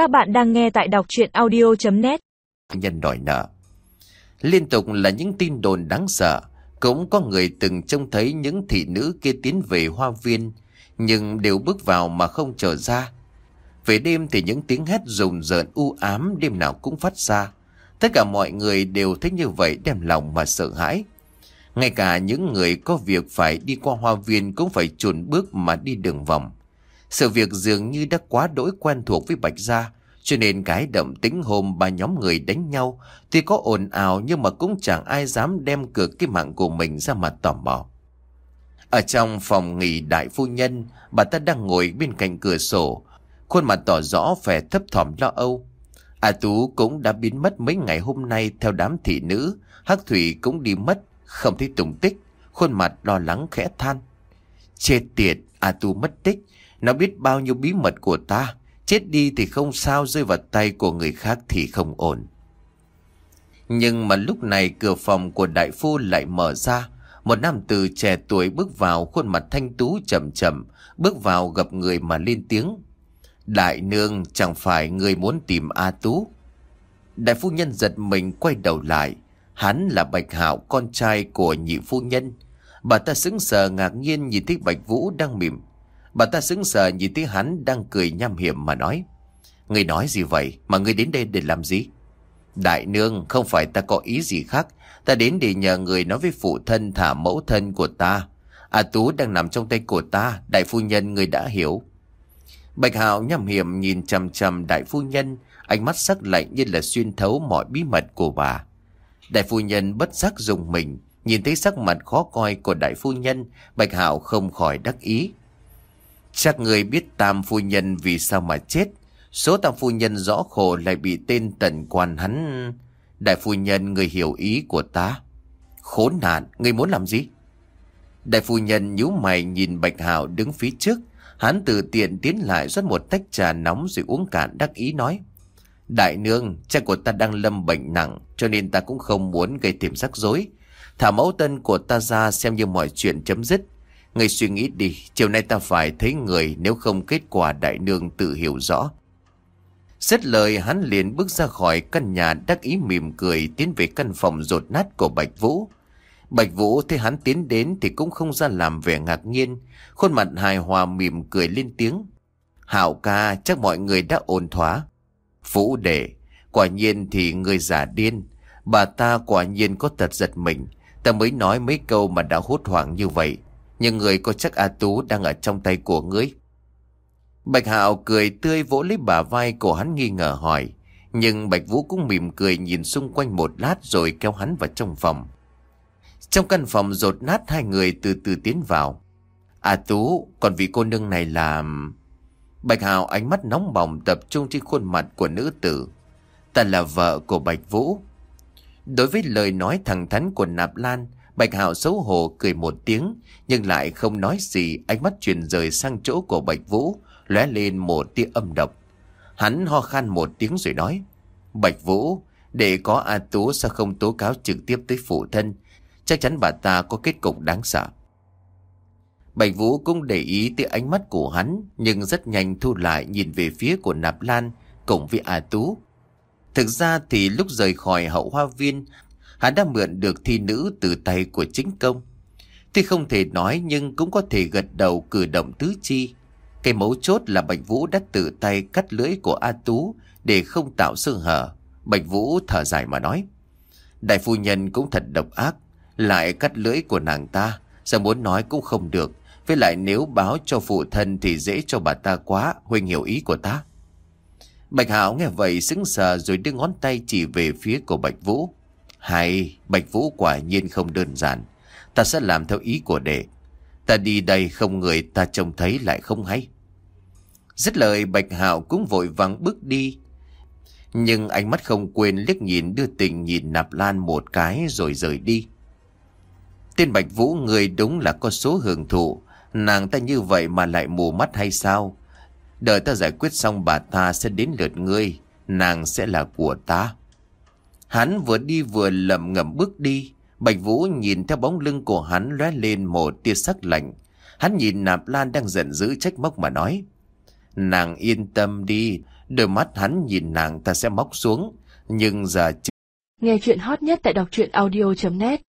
Các bạn đang nghe tại đọc chuyện audio.net Nhân đòi nợ. Liên tục là những tin đồn đáng sợ. Cũng có người từng trông thấy những thị nữ kia tiến về hoa viên, Nhưng đều bước vào mà không trở ra. Về đêm thì những tiếng hét rùng rợn u ám đêm nào cũng phát ra. Tất cả mọi người đều thấy như vậy đem lòng mà sợ hãi. Ngay cả những người có việc phải đi qua hoa viên cũng phải chuồn bước mà đi đường vòng. Sự việc dường như đã quá đỗi quen thuộc với Bạch Gia, cho nên cái động tính hôm ba nhóm người đánh nhau thì có ồn ào nhưng mà cũng chẳng ai dám đem cược cái mạng của mình ra mặt tò mò. Ở trong phòng nghỉ đại phu nhân, bà ta đang ngồi bên cạnh cửa sổ, khuôn mặt tỏ rõ vẻ thấp thỏm lo âu. A Tú cũng đã biến mất mấy ngày hôm nay theo đám thị nữ, Hắc Thủy cũng đi mất, không thấy tùng tích, khuôn mặt lo lắng khẽ than. Chê tiệt, A Tu mất tích, nó biết bao nhiêu bí mật của ta, chết đi thì không sao rơi vào tay của người khác thì không ổn. Nhưng mà lúc này cửa phòng của đại phu lại mở ra, một nam tử trẻ tuổi bước vào khuôn mặt thanh tú chậm chậm, bước vào gặp người mà lên tiếng. Đại nương chẳng phải người muốn tìm A Tú. Đại phu nhân giật mình quay đầu lại, Hắn là Bạch Hạo con trai của nhị phu nhân. Bà ta sững sờ ngạc nhiên nhìn thấy Bạch Vũ đang mỉm. Bà ta sững sờ nhìn thấy hắn đang cười nham hiểm mà nói. Người nói gì vậy mà người đến đây để làm gì? Đại nương không phải ta có ý gì khác. Ta đến để nhờ người nói với phụ thân thả mẫu thân của ta. A Tú đang nằm trong tay của ta. Đại phu nhân người đã hiểu. Bạch Hạo nhằm hiểm nhìn chầm chầm đại phu nhân. Ánh mắt sắc lạnh như là xuyên thấu mọi bí mật của bà. Đại phu nhân bất giác dùng mình, nhìn thấy sắc mặt khó coi của đại phu nhân, Bạch Hạo không khỏi đắc ý. Chắc người biết tam phu nhân vì sao mà chết, số tam phu nhân rõ khổ lại bị tên tần quan hắn. Đại phu nhân người hiểu ý của ta. Khốn nạn, người muốn làm gì? Đại phu nhân nhíu mày nhìn Bạch Hạo đứng phía trước, hắn từ tiện tiến lại rót một tách trà nóng rồi uống cạn đắc ý nói. Đại nương, cha của ta đang lâm bệnh nặng, cho nên ta cũng không muốn gây thêm rắc rối. Thả mẫu tân của ta ra xem như mọi chuyện chấm dứt. Người suy nghĩ đi, chiều nay ta phải thấy người nếu không kết quả đại nương tự hiểu rõ. Xét lời hắn liền bước ra khỏi căn nhà đắc ý mỉm cười tiến về căn phòng rột nát của Bạch Vũ. Bạch Vũ thấy hắn tiến đến thì cũng không ra làm vẻ ngạc nhiên, khuôn mặt hài hòa mỉm cười lên tiếng. Hảo ca chắc mọi người đã ổn thỏa. Vũ đệ, quả nhiên thì người giả điên. Bà ta quả nhiên có tật giật mình. Ta mới nói mấy câu mà đã hốt hoảng như vậy. Nhưng người có chắc A Tú đang ở trong tay của ngươi. Bạch Hạo cười tươi vỗ lấy bà vai của hắn nghi ngờ hỏi. Nhưng Bạch Vũ cũng mỉm cười nhìn xung quanh một lát rồi kéo hắn vào trong phòng. Trong căn phòng rột nát hai người từ từ tiến vào. A Tú, còn vị cô nương này là... Bạch Hào ánh mắt nóng bỏng tập trung trên khuôn mặt của nữ tử. Ta là vợ của Bạch Vũ. Đối với lời nói thẳng thắn của Nạp Lan, Bạch Hạo xấu hổ cười một tiếng, nhưng lại không nói gì, ánh mắt chuyển rời sang chỗ của Bạch Vũ, lóe lên một tia âm độc. Hắn ho khan một tiếng rồi nói, Bạch Vũ, để có A Tú sao không tố cáo trực tiếp tới phụ thân, chắc chắn bà ta có kết cục đáng sợ. Bạch Vũ cũng để ý tới ánh mắt của hắn, nhưng rất nhanh thu lại nhìn về phía của Nạp Lan cùng với A Tú. Thực ra thì lúc rời khỏi hậu hoa viên, hắn đã mượn được thi nữ từ tay của chính công. Tuy không thể nói nhưng cũng có thể gật đầu cử động tứ chi. Cái mấu chốt là Bạch Vũ đã tự tay cắt lưỡi của A Tú để không tạo sơ hở. Bạch Vũ thở dài mà nói. Đại phu nhân cũng thật độc ác, lại cắt lưỡi của nàng ta, giờ muốn nói cũng không được. Với lại nếu báo cho phụ thân thì dễ cho bà ta quá, Huynh hiểu ý của ta. Bạch Hảo nghe vậy sững sờ rồi đưa ngón tay chỉ về phía của Bạch Vũ. Hay, Bạch Vũ quả nhiên không đơn giản. Ta sẽ làm theo ý của đệ. Ta đi đây không người ta trông thấy lại không hay. Dứt lời Bạch Hạo cũng vội vắng bước đi. Nhưng ánh mắt không quên liếc nhìn đưa tình nhìn nạp lan một cái rồi rời đi. Tên Bạch Vũ người đúng là có số hưởng thụ. Nàng ta như vậy mà lại mù mắt hay sao? Đợi ta giải quyết xong bà ta sẽ đến lượt ngươi. Nàng sẽ là của ta. Hắn vừa đi vừa lầm ngầm bước đi. Bạch Vũ nhìn theo bóng lưng của hắn lóe lên một tia sắc lạnh. Hắn nhìn Nạp Lan đang giận dữ trách móc mà nói. Nàng yên tâm đi, Đôi mắt hắn nhìn nàng ta sẽ móc xuống Nhưng giờ Nghe chuyện hot nhất tại đọc truyện audio.net